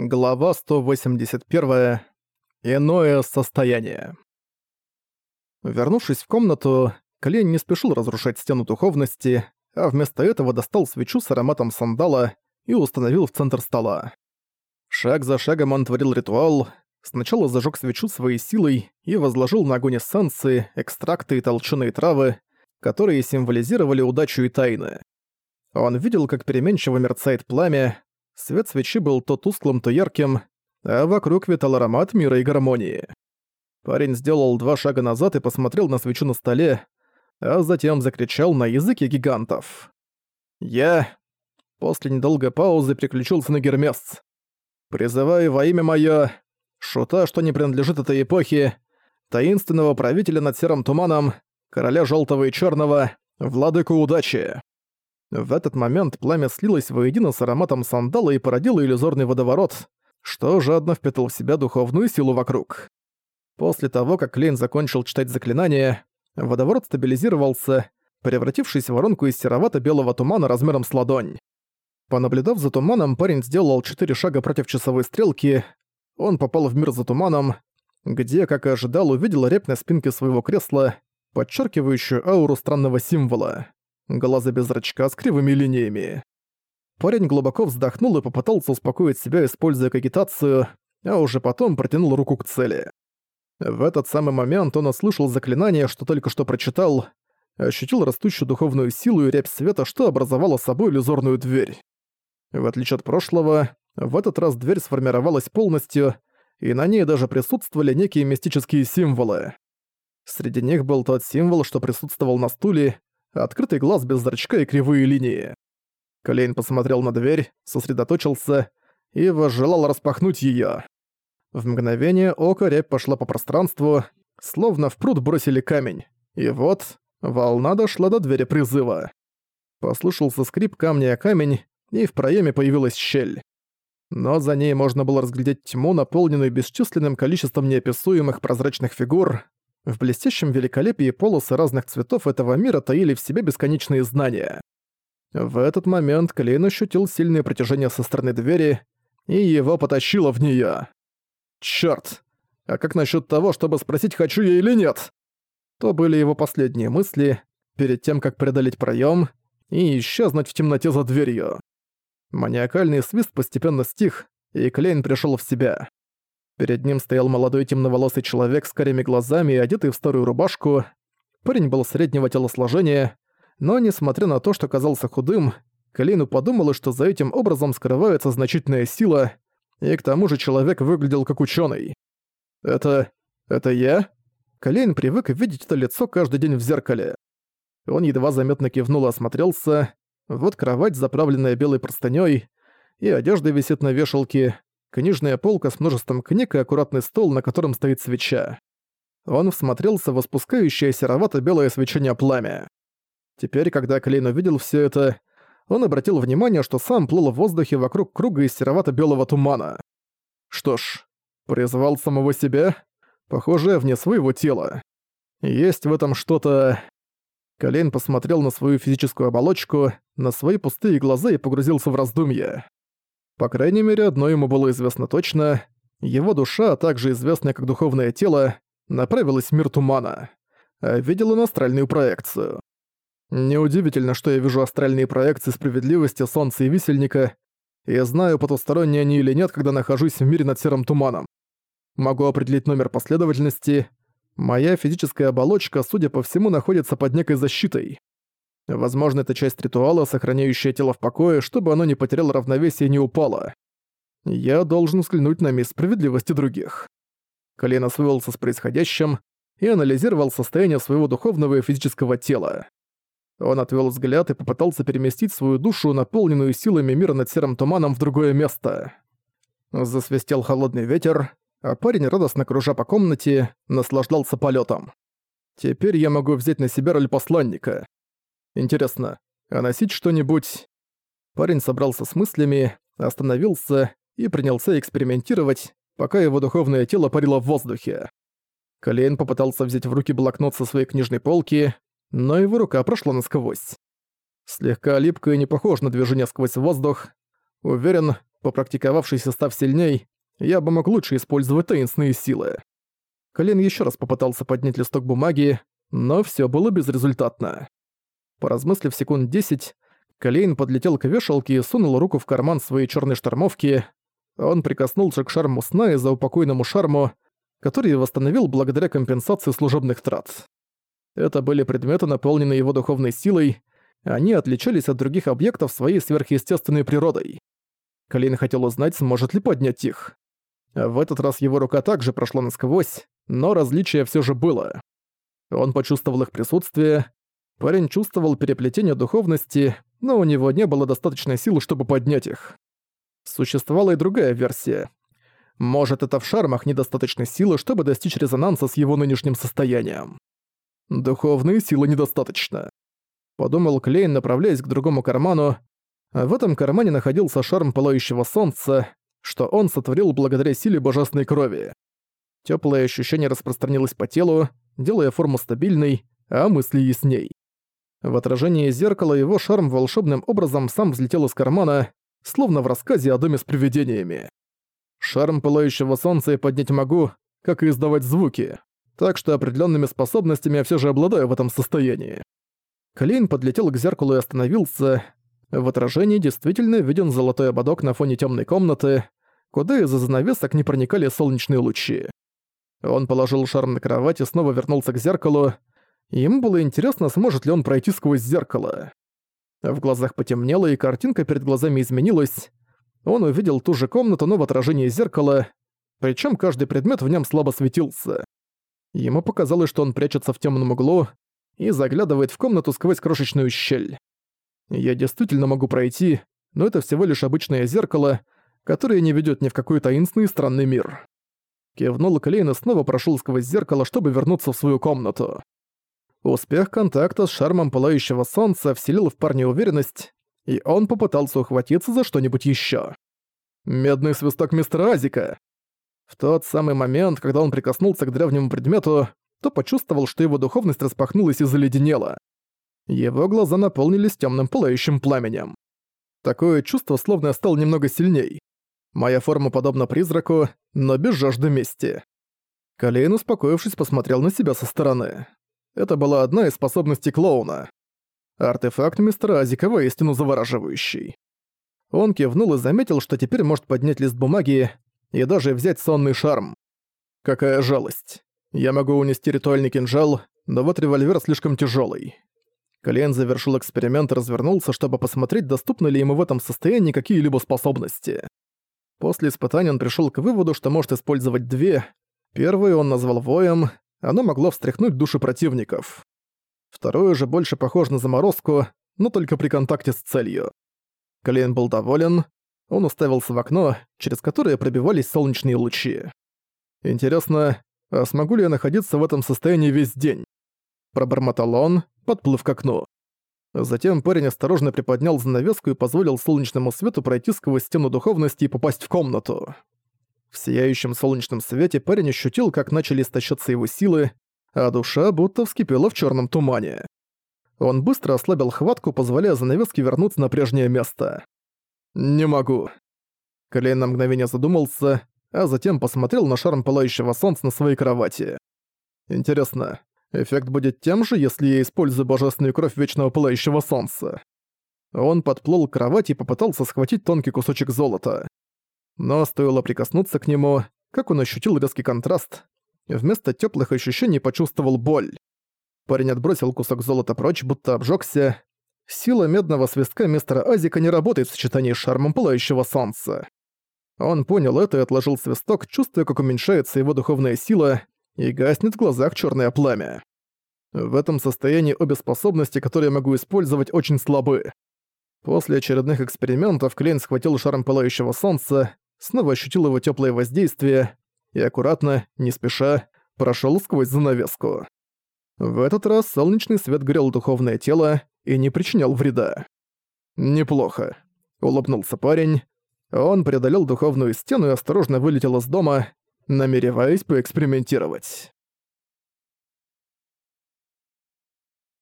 Глава 181. Иное состояние. Вернувшись в комнату, Клейн не спешил разрушать стену духовности, а вместо этого достал свечу с ароматом сандала и установил в центр стола. Шаг за шагом он творил ритуал, сначала зажег свечу своей силой и возложил на огонь эссенции, экстракты и толченые травы, которые символизировали удачу и тайны. Он видел, как переменчиво мерцает пламя, Свет свечи был то тусклым, то ярким, а вокруг витал аромат мира и гармонии. Парень сделал два шага назад и посмотрел на свечу на столе, а затем закричал на языке гигантов. «Я...» После недолгой паузы приключился на Гермес. «Призываю во имя моё... Шута, что не принадлежит этой эпохе, таинственного правителя над серым туманом, короля желтого и черного, владыку удачи. В этот момент пламя слилось воедино с ароматом сандала и породило иллюзорный водоворот, что жадно впитал в себя духовную силу вокруг. После того, как Клейн закончил читать заклинание, водоворот стабилизировался, превратившись в воронку из серовато-белого тумана размером с ладонь. Понаблюдав за туманом, парень сделал четыре шага против часовой стрелки. Он попал в мир за туманом, где, как и ожидал, увидел реп на спинке своего кресла, подчеркивающую ауру странного символа глаза без зрачка с кривыми линиями. Парень глубоко вздохнул и попытался успокоить себя, используя кагитацию, а уже потом протянул руку к цели. В этот самый момент он услышал заклинание, что только что прочитал, ощутил растущую духовную силу и рябь света, что образовало собой иллюзорную дверь. В отличие от прошлого, в этот раз дверь сформировалась полностью, и на ней даже присутствовали некие мистические символы. Среди них был тот символ, что присутствовал на стуле, открытый глаз без зрачка и кривые линии. Клейн посмотрел на дверь, сосредоточился и возжелал распахнуть её. В мгновение ока рябь пошла по пространству, словно в пруд бросили камень. И вот, волна дошла до двери призыва. Послышался скрип камня о камень, и в проеме появилась щель. Но за ней можно было разглядеть тьму, наполненную бесчисленным количеством неописуемых прозрачных фигур, в блестящем великолепии полосы разных цветов этого мира таили в себе бесконечные знания. В этот момент Клейн ощутил сильное притяжение со стороны двери, и его потащило в неё. «Чёрт! А как насчёт того, чтобы спросить, хочу я или нет?» То были его последние мысли, перед тем, как преодолеть проём и исчезнуть в темноте за дверью. Маниакальный свист постепенно стих, и Клейн пришёл в себя. Перед ним стоял молодой темноволосый человек с карими глазами и одетый в старую рубашку. Парень был среднего телосложения, но, несмотря на то, что казался худым, Калину подумала, что за этим образом скрывается значительная сила, и к тому же человек выглядел как ученый. «Это... это я?» Калейн привык видеть это лицо каждый день в зеркале. Он едва заметно кивнул и осмотрелся. Вот кровать, заправленная белой простынёй, и одежда висит на вешалке, книжная полка с множеством книг и аккуратный стол, на котором стоит свеча. Он всмотрелся в испускающее серовато-белое свечение пламя. Теперь, когда Клейн увидел все это, он обратил внимание, что сам плыл в воздухе вокруг круга из серовато-белого тумана. Что ж, призвал самого себя? Похоже, вне своего тела. Есть в этом что-то... Колейн посмотрел на свою физическую оболочку, на свои пустые глаза и погрузился в раздумья. По крайней мере, одно ему было известно точно. Его душа, а также известная как духовное тело, направилась в мир тумана. А видел он астральную проекцию. Неудивительно, что я вижу астральные проекции справедливости, солнца и висельника, и знаю, потусторонние они или нет, когда нахожусь в мире над серым туманом. Могу определить номер последовательности. Моя физическая оболочка, судя по всему, находится под некой защитой. Возможно, это часть ритуала, сохраняющая тело в покое, чтобы оно не потеряло равновесие и не упало. Я должен взглянуть на мисс справедливости других. Колен освоился с происходящим и анализировал состояние своего духовного и физического тела. Он отвел взгляд и попытался переместить свою душу, наполненную силами мира над серым туманом, в другое место. Засвистел холодный ветер, а парень, радостно кружа по комнате, наслаждался полетом. Теперь я могу взять на себя роль посланника. Интересно, а носить что-нибудь... Парень собрался с мыслями, остановился и принялся экспериментировать, пока его духовное тело парило в воздухе. Колейн попытался взять в руки блокнот со своей книжной полки, но его рука прошла насквозь. Слегка липко и не похож на движение сквозь воздух. Уверен, Попрактиковавшись и став сильней, я бы мог лучше использовать таинственные силы. Колен еще раз попытался поднять листок бумаги, но все было безрезультатно. Поразмыслив секунд десять, Колейн подлетел к вешалке и сунул руку в карман своей черной штормовки. Он прикоснулся к шарму сна и заупокойному шарму, который восстановил благодаря компенсации служебных трат. Это были предметы, наполненные его духовной силой, они отличались от других объектов своей сверхъестественной природой. Колейн хотел узнать, сможет ли поднять их. В этот раз его рука также прошла насквозь, но различие все же было. Он почувствовал их присутствие. Парень чувствовал переплетение духовности, но у него не было достаточной силы, чтобы поднять их. Существовала и другая версия. Может, это в шармах недостаточной силы, чтобы достичь резонанса с его нынешним состоянием. Духовной силы недостаточно. Подумал Клейн, направляясь к другому карману. В этом кармане находился шарм пылающего солнца, что он сотворил благодаря силе божественной крови. Теплое ощущение распространилось по телу, делая форму стабильной, а мысли ясней. В отражении зеркала его шарм волшебным образом сам взлетел из кармана, словно в рассказе о доме с привидениями. Шарм пылающего солнца я поднять могу, как и издавать звуки, так что определенными способностями я все же обладаю в этом состоянии. Клейн подлетел к зеркалу и остановился. В отражении действительно виден золотой ободок на фоне темной комнаты, куда из-за занавесок не проникали солнечные лучи. Он положил шарм на кровать и снова вернулся к зеркалу. Ему было интересно, сможет ли он пройти сквозь зеркало. В глазах потемнело, и картинка перед глазами изменилась. Он увидел ту же комнату, но в отражении зеркала, причем каждый предмет в нем слабо светился. Ему показалось, что он прячется в темном углу и заглядывает в комнату сквозь крошечную щель. Я действительно могу пройти, но это всего лишь обычное зеркало, которое не ведет ни в какой таинственный странный мир. Кивнул Клейн и снова прошел сквозь зеркало, чтобы вернуться в свою комнату. Успех контакта с шармом пылающего солнца вселил в парня уверенность, и он попытался ухватиться за что-нибудь еще. Медный свисток мистера Азика. В тот самый момент, когда он прикоснулся к древнему предмету, то почувствовал, что его духовность распахнулась и заледенела. Его глаза наполнились темным пылающим пламенем. Такое чувство, словно я стал немного сильней. Моя форма подобна призраку, но без жажды мести. Калейн, успокоившись, посмотрел на себя со стороны. Это была одна из способностей клоуна. Артефакт мистера Азика воистину завораживающий. Он кивнул и заметил, что теперь может поднять лист бумаги и даже взять сонный шарм. Какая жалость. Я могу унести ритуальный кинжал, но вот револьвер слишком тяжелый. Клиент завершил эксперимент и развернулся, чтобы посмотреть, доступны ли ему в этом состоянии какие-либо способности. После испытания он пришел к выводу, что может использовать две. Первую он назвал воем, оно могло встряхнуть души противников. Второе же больше похоже на заморозку, но только при контакте с целью. Клейн был доволен, он уставился в окно, через которое пробивались солнечные лучи. Интересно, а смогу ли я находиться в этом состоянии весь день? Пробормотал он, подплыв к окну. Затем парень осторожно приподнял занавеску и позволил солнечному свету пройти сквозь стену духовности и попасть в комнату. В сияющем солнечном свете парень ощутил, как начали истощаться его силы, а душа будто вскипела в черном тумане. Он быстро ослабил хватку, позволяя занавеске вернуться на прежнее место. «Не могу». Клейн на мгновение задумался, а затем посмотрел на шарм пылающего солнца на своей кровати. «Интересно, Эффект будет тем же, если я использую божественную кровь Вечного Пылающего Солнца. Он подплыл к кровати и попытался схватить тонкий кусочек золота. Но стоило прикоснуться к нему, как он ощутил резкий контраст, вместо теплых ощущений почувствовал боль. Парень отбросил кусок золота прочь, будто обжегся. Сила медного свистка мистера Азика не работает в сочетании с шармом пылающего солнца. Он понял это и отложил свисток, чувствуя, как уменьшается его духовная сила, и гаснет в глазах черное пламя. В этом состоянии обе способности, которые я могу использовать, очень слабы. После очередных экспериментов Клейн схватил шаром пылающего солнца, снова ощутил его теплое воздействие и аккуратно, не спеша, прошел сквозь занавеску. В этот раз солнечный свет грел духовное тело и не причинял вреда. «Неплохо», — улыбнулся парень. Он преодолел духовную стену и осторожно вылетел из дома, намереваясь поэкспериментировать.